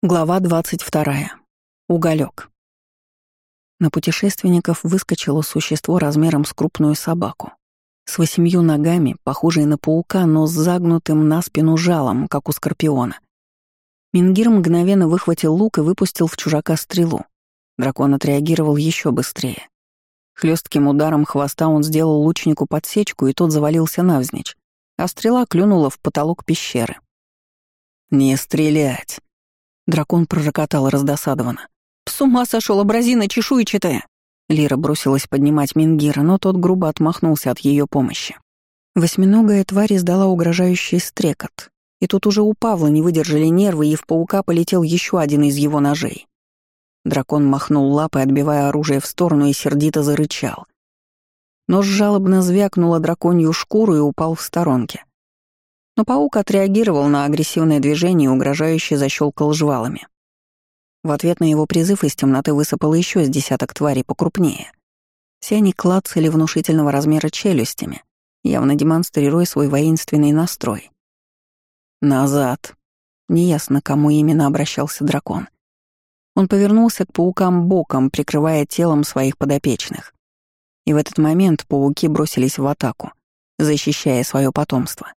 Глава 22. Уголек. На путешественников выскочило существо размером с крупную собаку. С восемью ногами, похожей на паука, но с загнутым на спину жалом, как у скорпиона. Мингир мгновенно выхватил лук и выпустил в чужака стрелу. Дракон отреагировал еще быстрее. Хлестким ударом хвоста он сделал лучнику подсечку, и тот завалился навзничь, а стрела клюнула в потолок пещеры. «Не стрелять!» Дракон пророкотал раздосадованно. «С ума сошел, образина чешуйчатая!» Лира бросилась поднимать Мингира, но тот грубо отмахнулся от ее помощи. Восьминогая тварь издала угрожающий стрекот. И тут уже у Павла не выдержали нервы, и в паука полетел еще один из его ножей. Дракон махнул лапой, отбивая оружие в сторону, и сердито зарычал. Нож жалобно звякнула драконью шкуру и упал в сторонке. Но паук отреагировал на агрессивное движение и угрожающе защелкал жвалами. В ответ на его призыв из темноты высыпало еще с десяток тварей покрупнее. Все они клацали внушительного размера челюстями, явно демонстрируя свой воинственный настрой. «Назад!» Неясно, кому именно обращался дракон. Он повернулся к паукам боком, прикрывая телом своих подопечных. И в этот момент пауки бросились в атаку, защищая свое потомство.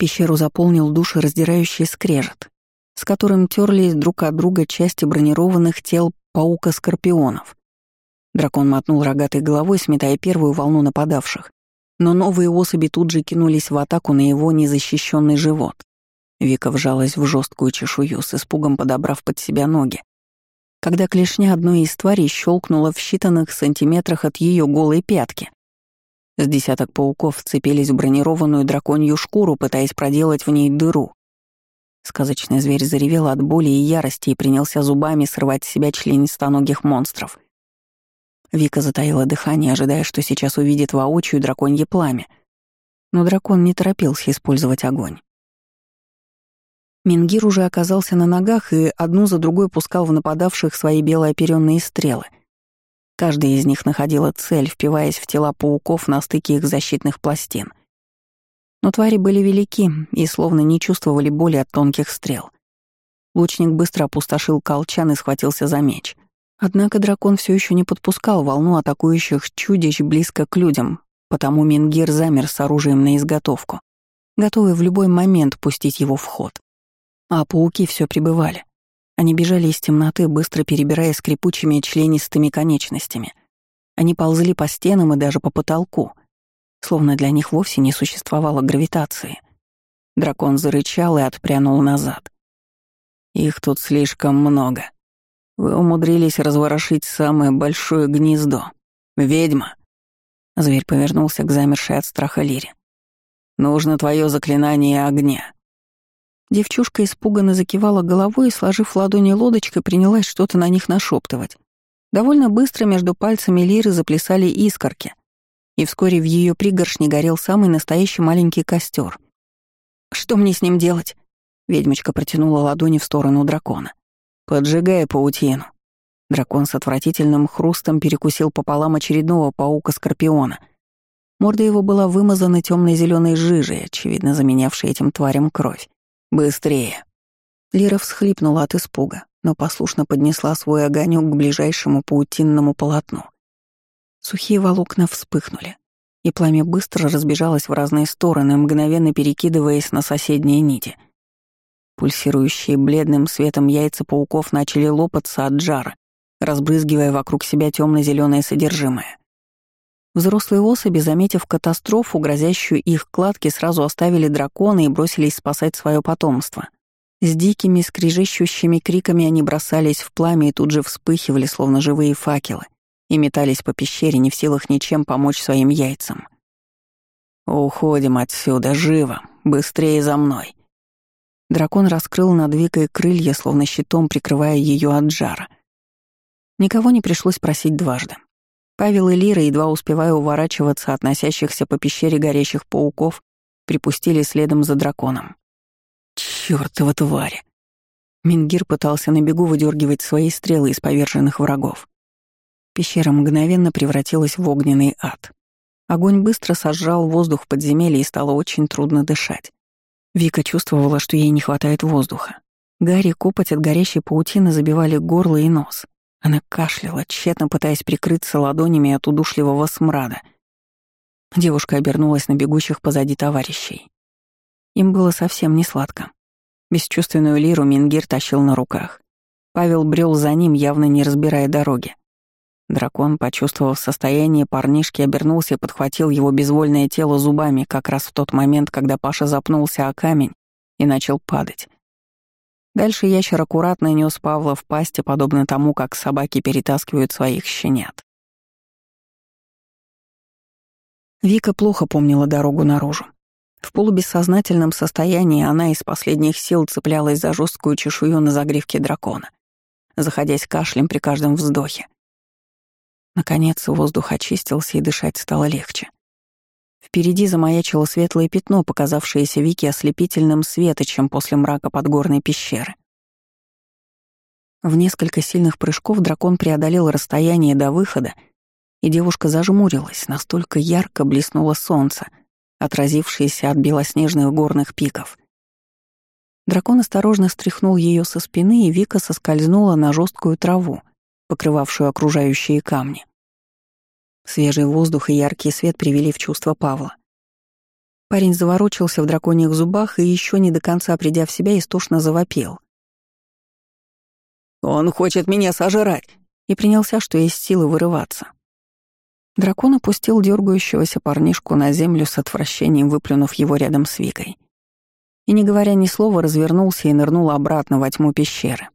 Пещеру заполнил душераздирающий скрежет, с которым терлись друг от друга части бронированных тел паука-скорпионов. Дракон мотнул рогатой головой, сметая первую волну нападавших, но новые особи тут же кинулись в атаку на его незащищенный живот. Вика вжалась в жесткую чешую, с испугом подобрав под себя ноги. Когда клешня одной из тварей щелкнула в считанных сантиметрах от ее голой пятки, с десяток пауков вцепились в бронированную драконью шкуру, пытаясь проделать в ней дыру. Сказочный зверь заревел от боли и ярости и принялся зубами срывать с себя членистоногих монстров. Вика затаила дыхание, ожидая, что сейчас увидит воочию драконье пламя. Но дракон не торопился использовать огонь. Мингир уже оказался на ногах и одну за другой пускал в нападавших свои белооперенные стрелы — Каждая из них находила цель, впиваясь в тела пауков на стыке их защитных пластин. Но твари были велики и словно не чувствовали боли от тонких стрел. Лучник быстро опустошил колчан и схватился за меч. Однако дракон все еще не подпускал волну атакующих чудищ близко к людям, потому Мингир замер с оружием на изготовку, готовый в любой момент пустить его в ход. А пауки все прибывали. Они бежали из темноты, быстро перебирая скрипучими членистыми конечностями. Они ползли по стенам и даже по потолку, словно для них вовсе не существовало гравитации. Дракон зарычал и отпрянул назад. «Их тут слишком много. Вы умудрились разворошить самое большое гнездо. Ведьма!» Зверь повернулся к замершей от страха Лире. «Нужно твое заклинание огня. Девчушка испуганно закивала головой и, сложив ладони лодочкой, принялась что-то на них нашептывать. Довольно быстро между пальцами Лиры заплясали искорки, и вскоре в ее пригоршне горел самый настоящий маленький костер. «Что мне с ним делать?» Ведьмочка протянула ладони в сторону дракона. «Поджигая паутину». Дракон с отвратительным хрустом перекусил пополам очередного паука-скорпиона. Морда его была вымазана темной зеленой жижей, очевидно заменявшей этим тварям кровь. «Быстрее!» Лира всхлипнула от испуга, но послушно поднесла свой огонек к ближайшему паутинному полотну. Сухие волокна вспыхнули, и пламя быстро разбежалось в разные стороны, мгновенно перекидываясь на соседние нити. Пульсирующие бледным светом яйца пауков начали лопаться от жара, разбрызгивая вокруг себя темно зеленое содержимое. Взрослые особи, заметив катастрофу, грозящую их кладке, сразу оставили дракона и бросились спасать свое потомство. С дикими, скрижещущими криками они бросались в пламя и тут же вспыхивали, словно живые факелы, и метались по пещере, не в силах ничем помочь своим яйцам. «Уходим отсюда, живо! Быстрее за мной!» Дракон раскрыл над Викой крылья, словно щитом прикрывая ее от жара. Никого не пришлось просить дважды. Павел и Лира, едва успевая уворачиваться от носящихся по пещере горящих пауков, припустили следом за драконом. «Чёртова тварь!» Мингир пытался на бегу выдергивать свои стрелы из поверженных врагов. Пещера мгновенно превратилась в огненный ад. Огонь быстро сожрал воздух в подземелье и стало очень трудно дышать. Вика чувствовала, что ей не хватает воздуха. Гарри копоть от горящей паутины забивали горло и нос. Она кашляла, тщетно пытаясь прикрыться ладонями от удушливого смрада. Девушка обернулась на бегущих позади товарищей. Им было совсем не сладко. Бесчувственную лиру Мингир тащил на руках. Павел брел за ним, явно не разбирая дороги. Дракон, почувствовав состояние парнишки, обернулся и подхватил его безвольное тело зубами как раз в тот момент, когда Паша запнулся о камень и начал падать. Дальше ящер аккуратно нес Павла в пасти, подобно тому, как собаки перетаскивают своих щенят. Вика плохо помнила дорогу наружу. В полубессознательном состоянии она из последних сил цеплялась за жесткую чешую на загривке дракона, заходясь кашлем при каждом вздохе. Наконец воздух очистился и дышать стало легче. Впереди замаячило светлое пятно, показавшееся Вике ослепительным светочем после мрака подгорной пещеры. В несколько сильных прыжков дракон преодолел расстояние до выхода, и девушка зажмурилась, настолько ярко блеснуло солнце, отразившееся от белоснежных горных пиков. Дракон осторожно стряхнул ее со спины, и Вика соскользнула на жесткую траву, покрывавшую окружающие камни. Свежий воздух и яркий свет привели в чувство Павла. Парень заворочился в драконьих зубах и еще не до конца придя в себя, истошно завопил. «Он хочет меня сожрать!» и принялся, что есть силы, вырываться. Дракон опустил дергающегося парнишку на землю с отвращением, выплюнув его рядом с Викой. И, не говоря ни слова, развернулся и нырнул обратно во тьму пещеры.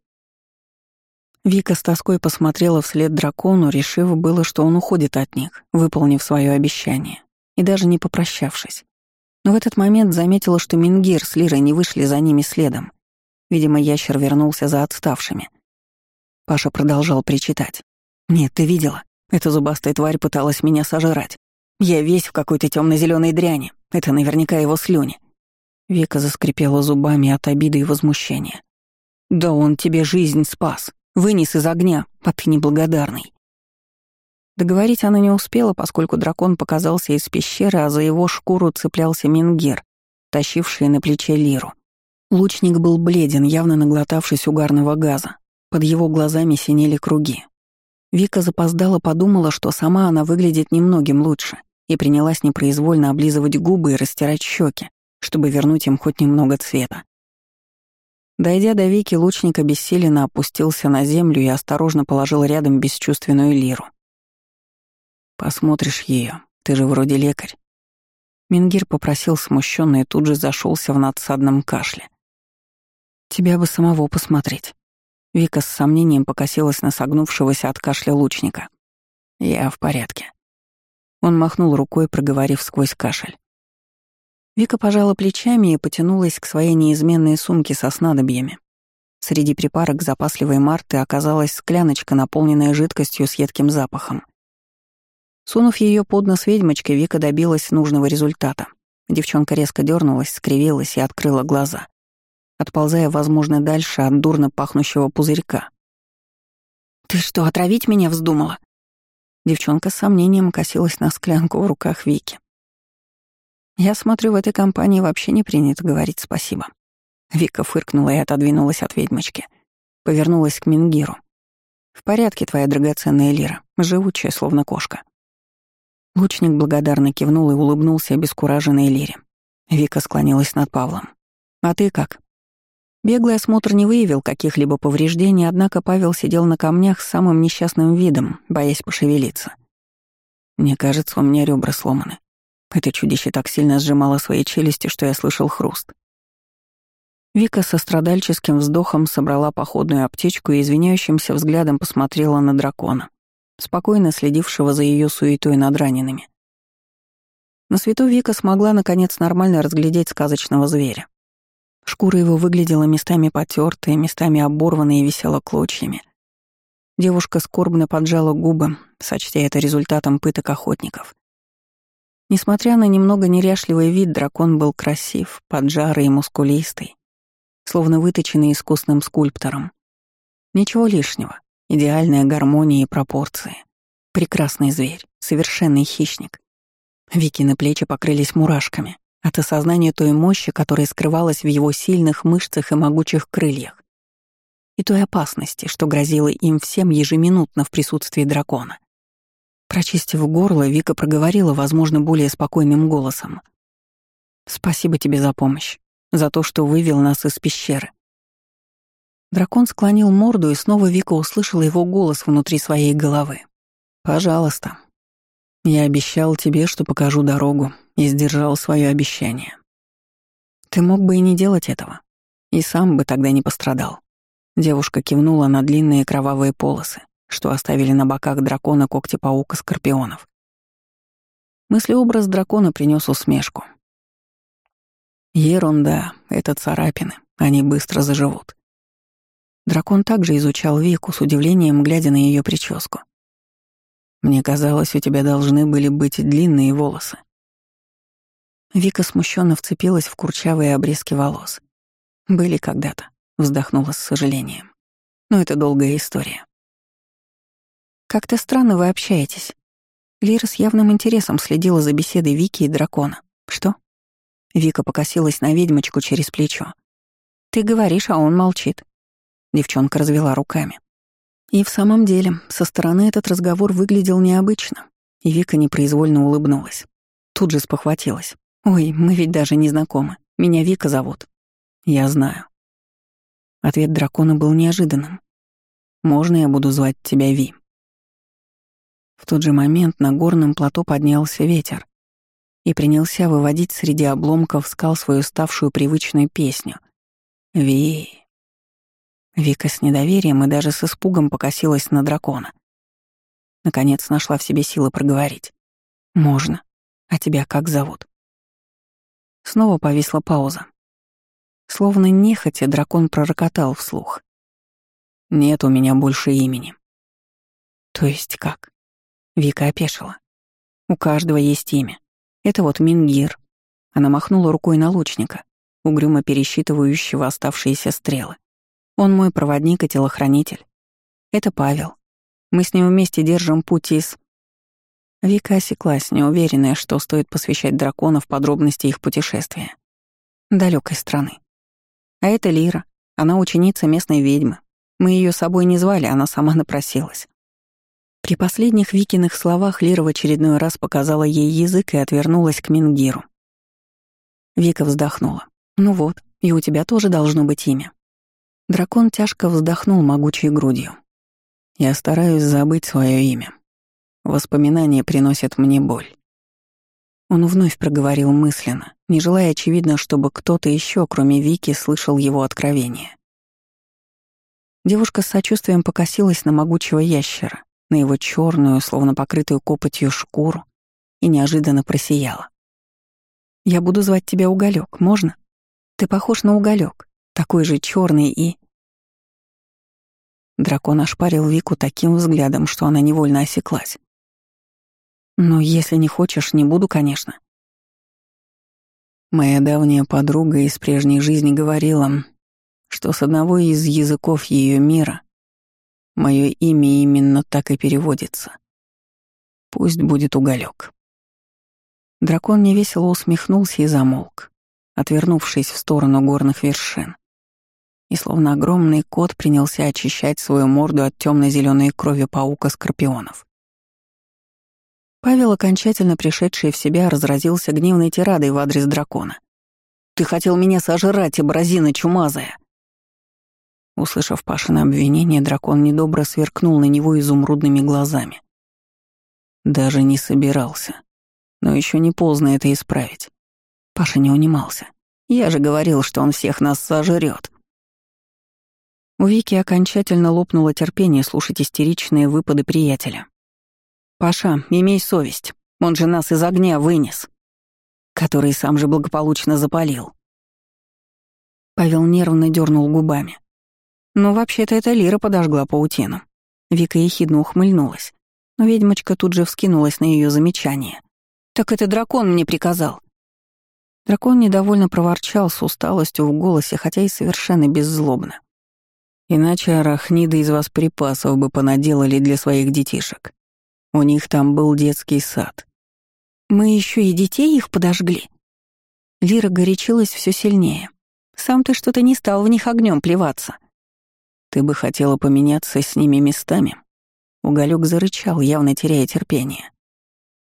Вика с тоской посмотрела вслед дракону, решив было, что он уходит от них, выполнив свое обещание, и даже не попрощавшись. Но в этот момент заметила, что Мингир с Лирой не вышли за ними следом. Видимо, ящер вернулся за отставшими. Паша продолжал причитать. «Нет, ты видела? Эта зубастая тварь пыталась меня сожрать. Я весь в какой-то темно зеленой дряни. Это наверняка его слюни». Вика заскрипела зубами от обиды и возмущения. «Да он тебе жизнь спас. Вынес из огня, а ты неблагодарный». Договорить она не успела, поскольку дракон показался из пещеры, а за его шкуру цеплялся Мингир, тащивший на плече лиру. Лучник был бледен, явно наглотавшись угарного газа. Под его глазами синели круги. Вика запоздала подумала, что сама она выглядит немногим лучше, и принялась непроизвольно облизывать губы и растирать щеки, чтобы вернуть им хоть немного цвета. Дойдя до Вики, лучник обессиленно опустился на землю и осторожно положил рядом бесчувственную лиру. «Посмотришь ее, ты же вроде лекарь». Мингир попросил смущенно и тут же зашелся в надсадном кашле. «Тебя бы самого посмотреть». Вика с сомнением покосилась на согнувшегося от кашля лучника. «Я в порядке». Он махнул рукой, проговорив сквозь кашель. Вика пожала плечами и потянулась к своей неизменной сумке со снадобьями. Среди припарок запасливой Марты оказалась скляночка, наполненная жидкостью с едким запахом. Сунув ее под нос ведьмочкой, Вика добилась нужного результата. Девчонка резко дернулась, скривилась и открыла глаза, отползая, возможно, дальше от дурно пахнущего пузырька. «Ты что, отравить меня вздумала?» Девчонка с сомнением косилась на склянку в руках Вики. Я смотрю, в этой компании вообще не принято говорить спасибо. Вика фыркнула и отодвинулась от ведьмочки. Повернулась к Мингиру. «В порядке, твоя драгоценная Лира, живучая, словно кошка». Лучник благодарно кивнул и улыбнулся обескураженной Лире. Вика склонилась над Павлом. «А ты как?» Беглый осмотр не выявил каких-либо повреждений, однако Павел сидел на камнях с самым несчастным видом, боясь пошевелиться. «Мне кажется, у меня ребра сломаны», это чудище так сильно сжимало свои челюсти, что я слышал хруст. Вика со страдальческим вздохом собрала походную аптечку и извиняющимся взглядом посмотрела на дракона, спокойно следившего за ее суетой над ранеными. На свету Вика смогла наконец нормально разглядеть сказочного зверя. Шкура его выглядела местами потертая, местами оборванной и висела клочьями. Девушка скорбно поджала губы, сочтя это результатом пыток охотников. Несмотря на немного неряшливый вид, дракон был красив, поджарый и мускулистый, словно выточенный искусным скульптором. Ничего лишнего, идеальная гармония и пропорции. Прекрасный зверь, совершенный хищник. Вики на плечи покрылись мурашками от осознания той мощи, которая скрывалась в его сильных мышцах и могучих крыльях. и той опасности, что грозило им всем ежеминутно в присутствии дракона. Прочистив горло, Вика проговорила, возможно, более спокойным голосом. «Спасибо тебе за помощь, за то, что вывел нас из пещеры». Дракон склонил морду, и снова Вика услышала его голос внутри своей головы. «Пожалуйста. Я обещал тебе, что покажу дорогу, и сдержал свое обещание. Ты мог бы и не делать этого, и сам бы тогда не пострадал». Девушка кивнула на длинные кровавые полосы, что оставили на боках дракона когти паука скорпионов. Мыслеобраз дракона принес усмешку. Ерунда, это царапины, они быстро заживут. Дракон также изучал Вику с удивлением, глядя на ее прическу. Мне казалось, у тебя должны были быть длинные волосы. Вика смущенно вцепилась в курчавые обрезки волос. Были когда-то, вздохнула с сожалением. Но это долгая история. Как-то странно вы общаетесь. Лира с явным интересом следила за беседой Вики и дракона. Что? Вика покосилась на ведьмочку через плечо. Ты говоришь, а он молчит. Девчонка развела руками. И в самом деле, со стороны этот разговор выглядел необычно, и Вика непроизвольно улыбнулась. Тут же спохватилась. «Ой, мы ведь даже не знакомы. Меня Вика зовут». «Я знаю». Ответ дракона был неожиданным. «Можно я буду звать тебя Ви?» В тот же момент на горном плато поднялся ветер и принялся выводить среди обломков скал свою ставшую привычную песню. «Ви». Вика с недоверием и даже с испугом покосилась на дракона. Наконец нашла в себе силы проговорить. «Можно. А тебя как зовут?» Снова повисла пауза. Словно нехотя дракон пророкотал вслух. «Нет у меня больше имени». «То есть как?» Вика опешила. У каждого есть имя. Это вот Мингир. Она махнула рукой на лучника, угрюмо пересчитывающего оставшиеся стрелы. Он мой проводник и телохранитель. Это Павел. Мы с ним вместе держим путь из... Вика осеклась, неуверенная, что стоит посвящать дракона в подробности их путешествия. Далекой страны. А это Лира. Она ученица местной ведьмы. Мы ее с собой не звали, она сама напросилась. При последних Викиных словах Лира в очередной раз показала ей язык и отвернулась к Мингиру. Вика вздохнула. «Ну вот, и у тебя тоже должно быть имя». Дракон тяжко вздохнул могучей грудью. «Я стараюсь забыть свое имя. Воспоминания приносят мне боль». Он вновь проговорил мысленно, не желая, очевидно, чтобы кто-то еще, кроме Вики, слышал его откровение. Девушка с сочувствием покосилась на могучего ящера, на его черную, словно покрытую копотью шкуру, и неожиданно просияла. «Я буду звать тебя Уголек, можно? Ты похож на Уголек, такой же черный и...» Дракон ошпарил Вику таким взглядом, что она невольно осеклась. «Но если не хочешь, не буду, конечно». Моя давняя подруга из прежней жизни говорила, что с одного из языков ее мира Мое имя именно так и переводится. Пусть будет уголек. Дракон невесело усмехнулся и замолк, отвернувшись в сторону горных вершин. И словно огромный кот принялся очищать свою морду от темно-зеленой крови паука-скорпионов. Павел, окончательно пришедший в себя, разразился гневной тирадой в адрес дракона. «Ты хотел меня сожрать, образина чумазая!» Услышав Пашина обвинение, дракон недобро сверкнул на него изумрудными глазами. Даже не собирался. Но еще не поздно это исправить. Паша не унимался. Я же говорил, что он всех нас сожрет. У Вики окончательно лопнуло терпение слушать истеричные выпады приятеля. «Паша, имей совесть, он же нас из огня вынес, который сам же благополучно запалил». Павел нервно дернул губами. «Ну, вообще-то это Лира подожгла паутину». Вика ехидно ухмыльнулась, но ведьмочка тут же вскинулась на ее замечание. «Так это дракон мне приказал». Дракон недовольно проворчал с усталостью в голосе, хотя и совершенно беззлобно. «Иначе арахниды из вас припасов бы понаделали для своих детишек. У них там был детский сад». «Мы еще и детей их подожгли?» Лира горячилась все сильнее. «Сам ты что-то не стал в них огнем плеваться». Ты бы хотела поменяться с ними местами? Уголек зарычал, явно теряя терпение.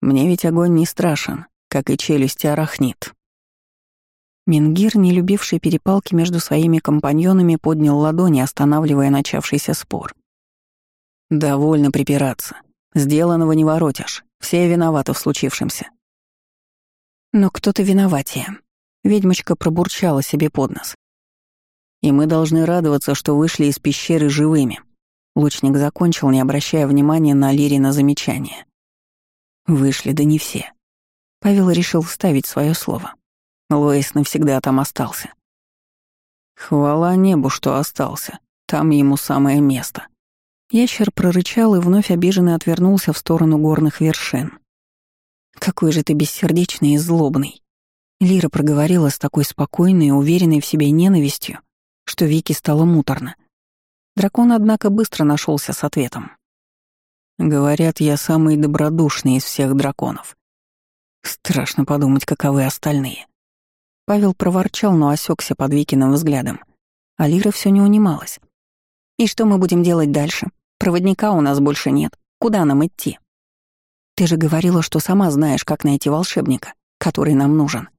Мне ведь огонь не страшен, как и челюсти арахнит. Мингир, не любивший перепалки между своими компаньонами, поднял ладони, останавливая начавшийся спор. «Довольно припираться. Сделанного не воротишь. Все виноваты в случившемся». «Но кто-то виноватее», — ведьмочка пробурчала себе под нос. «И мы должны радоваться, что вышли из пещеры живыми», Лучник закончил, не обращая внимания на Лирина замечание. Вышли, да не все. Павел решил вставить свое слово. Лоис навсегда там остался. Хвала небу, что остался. Там ему самое место. Ящер прорычал и вновь обиженно отвернулся в сторону горных вершин. «Какой же ты бессердечный и злобный!» Лира проговорила с такой спокойной и уверенной в себе ненавистью, что Вики стало муторно. Дракон, однако, быстро нашелся с ответом. «Говорят, я самый добродушный из всех драконов. Страшно подумать, каковы остальные». Павел проворчал, но осекся под Викиным взглядом. А Лира все не унималась. «И что мы будем делать дальше? Проводника у нас больше нет. Куда нам идти?» «Ты же говорила, что сама знаешь, как найти волшебника, который нам нужен».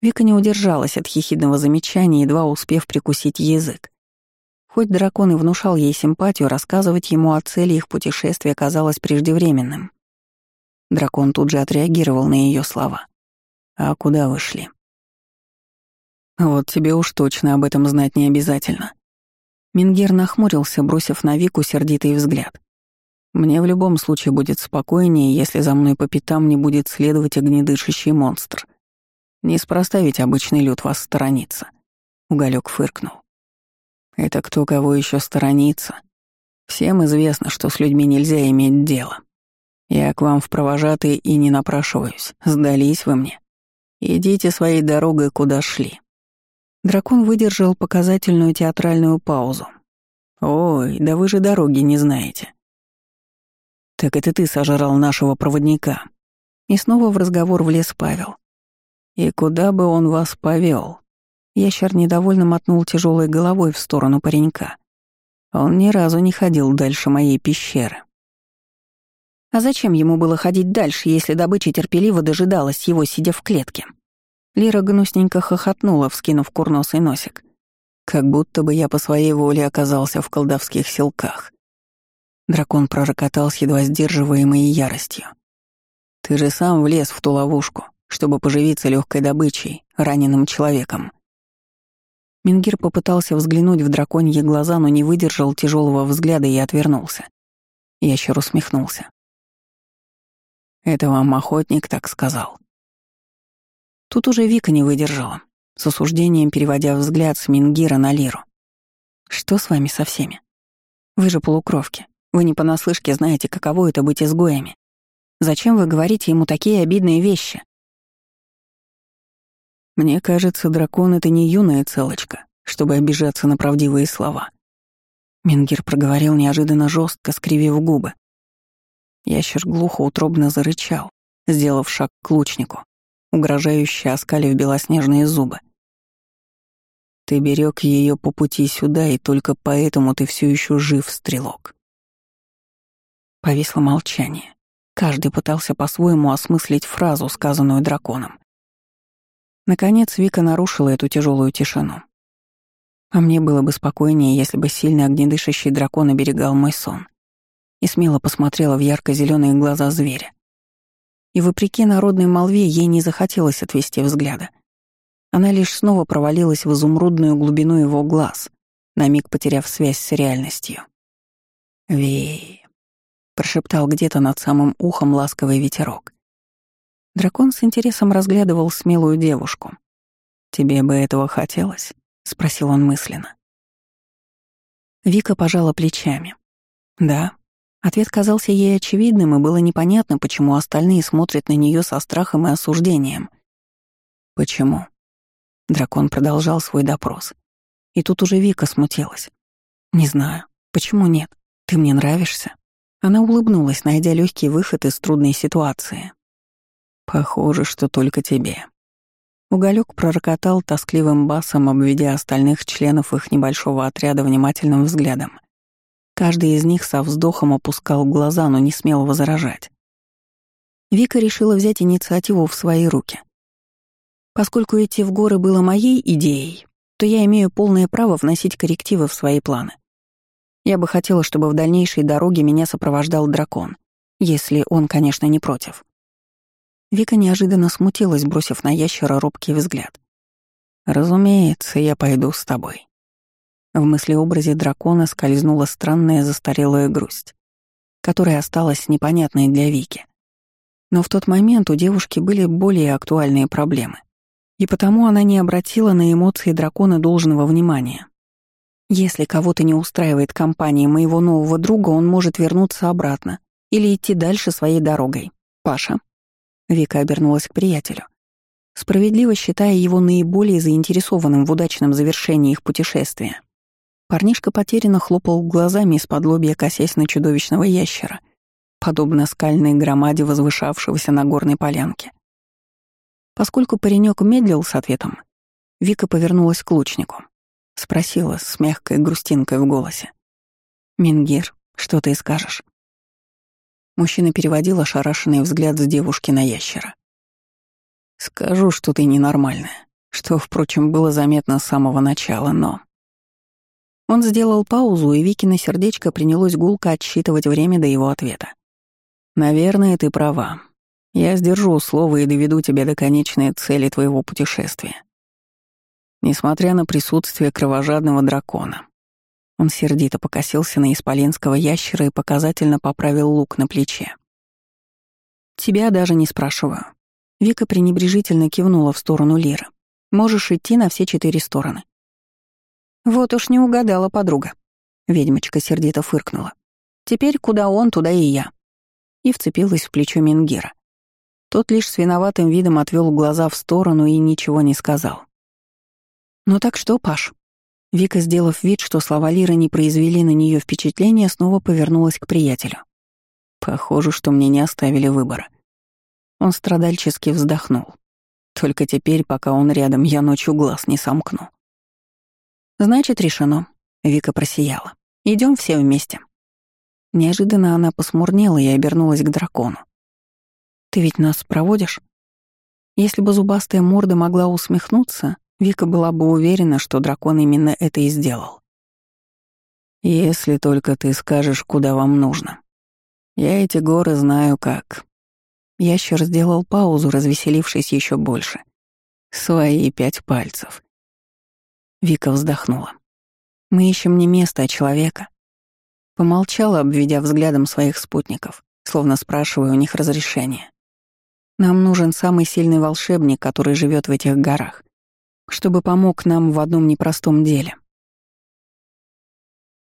Вика не удержалась от хихидного замечания, едва успев прикусить язык. Хоть дракон и внушал ей симпатию, рассказывать ему о цели их путешествия казалось преждевременным. Дракон тут же отреагировал на ее слова. «А куда вы шли?» «Вот тебе уж точно об этом знать не обязательно». Мингер нахмурился, бросив на Вику сердитый взгляд. «Мне в любом случае будет спокойнее, если за мной по пятам не будет следовать огнедышащий монстр. Неспроста ведь обычный люд вас сторонится». Уголек фыркнул. Это кто кого еще сторонится. Всем известно, что с людьми нельзя иметь дело. Я к вам в провожатые и не напрашиваюсь. Сдались вы мне. Идите своей дорогой, куда шли. Дракон выдержал показательную театральную паузу. «Ой, да вы же дороги не знаете». «Так это ты сожрал нашего проводника». И снова в разговор влез Павел. «И куда бы он вас повел? Ящер недовольно мотнул тяжелой головой в сторону паренька. Он ни разу не ходил дальше моей пещеры. А зачем ему было ходить дальше, если добыча терпеливо дожидалась его, сидя в клетке? Лира гнусненько хохотнула, вскинув курносый носик. Как будто бы я по своей воле оказался в колдовских селках. Дракон пророкотал с едва сдерживаемой яростью. «Ты же сам влез в ту ловушку, чтобы поживиться легкой добычей, раненым человеком. Мингир попытался взглянуть в драконьи глаза, но не выдержал тяжелого взгляда и отвернулся. Ящер усмехнулся. «Это вам охотник так сказал». Тут уже Вика не выдержала, с осуждением переводя взгляд с Мингира на Лиру. «Что с вами со всеми? Вы же полукровки. Вы не понаслышке знаете, каково это быть изгоями. Зачем вы говорите ему такие обидные вещи?» Мне кажется, дракон — это не юная целочка, чтобы обижаться на правдивые слова. Мингир проговорил неожиданно жестко, скривив губы. Ящер глухо утробно зарычал, сделав шаг к лучнику, угрожающе оскалив белоснежные зубы. Ты берег ее по пути сюда, и только поэтому ты все еще жив, стрелок. Повисло молчание. Каждый пытался по-своему осмыслить фразу, сказанную драконом. Наконец Вика нарушила эту тяжелую тишину. А мне было бы спокойнее, если бы сильный огнедышащий дракон оберегал мой сон. И смело посмотрела в ярко зеленые глаза зверя. И вопреки народной молве ей не захотелось отвести взгляда. Она лишь снова провалилась в изумрудную глубину его глаз, на миг потеряв связь с реальностью. «Ви...» — прошептал где-то над самым ухом ласковый ветерок. Дракон с интересом разглядывал смелую девушку. «Тебе бы этого хотелось?» — спросил он мысленно. Вика пожала плечами. «Да». Ответ казался ей очевидным, и было непонятно, почему остальные смотрят на нее со страхом и осуждением. «Почему?» Дракон продолжал свой допрос. И тут уже Вика смутилась. «Не знаю. Почему нет? Ты мне нравишься?» Она улыбнулась, найдя легкий выход из трудной ситуации. Похоже, что только тебе. Уголек пророкотал тоскливым басом, обведя остальных членов их небольшого отряда внимательным взглядом. Каждый из них со вздохом опускал глаза, но не смел возражать. Вика решила взять инициативу в свои руки. Поскольку идти в горы было моей идеей, то я имею полное право вносить коррективы в свои планы. Я бы хотела, чтобы в дальнейшей дороге меня сопровождал дракон, если он, конечно, не против. Вика неожиданно смутилась, бросив на ящера робкий взгляд. «Разумеется, я пойду с тобой». В мыслеобразе дракона скользнула странная застарелая грусть, которая осталась непонятной для Вики. Но в тот момент у девушки были более актуальные проблемы, и потому она не обратила на эмоции дракона должного внимания. Если кого-то не устраивает компания моего нового друга, он может вернуться обратно или идти дальше своей дорогой. Паша. Вика обернулась к приятелю, справедливо считая его наиболее заинтересованным в удачном завершении их путешествия. Парнишка потерянно хлопал глазами из-под лобья, косясь на чудовищного ящера, подобно скальной громаде, возвышавшегося на горной полянке. Поскольку паренек медлил с ответом, Вика повернулась к лучнику. Спросила с мягкой грустинкой в голосе. «Мингир, что ты скажешь?» Мужчина переводил ошарашенный взгляд с девушки на ящера. «Скажу, что ты ненормальная, что, впрочем, было заметно с самого начала, но...» Он сделал паузу, и Викино сердечко принялось гулко отсчитывать время до его ответа. «Наверное, ты права. Я сдержу слово и доведу тебя до конечной цели твоего путешествия. Несмотря на присутствие кровожадного дракона». Он сердито покосился на исполинского ящера и показательно поправил лук на плече. «Тебя даже не спрашиваю». Вика пренебрежительно кивнула в сторону Лиры. «Можешь идти на все четыре стороны». «Вот уж не угадала подруга», — ведьмочка сердито фыркнула. «Теперь куда он, туда и я» и вцепилась в плечо Мингира. Тот лишь с виноватым видом отвел глаза в сторону и ничего не сказал. «Ну так что, Паш?» Вика, сделав вид, что слова Лиры не произвели на нее впечатления, снова повернулась к приятелю. «Похоже, что мне не оставили выбора». Он страдальчески вздохнул. Только теперь, пока он рядом, я ночью глаз не сомкну. «Значит, решено», — Вика просияла. Идем все вместе». Неожиданно она посмурнела и обернулась к дракону. «Ты ведь нас проводишь?» Если бы зубастая морда могла усмехнуться, Вика была бы уверена, что дракон именно это и сделал. «Если только ты скажешь, куда вам нужно. Я эти горы знаю как». Ящер сделал паузу, развеселившись еще больше. «Свои пять пальцев». Вика вздохнула. «Мы ищем не место, а человека. Помолчала, обведя взглядом своих спутников, словно спрашивая у них разрешения. Нам нужен самый сильный волшебник, который живет в этих горах, чтобы помог нам в одном непростом деле —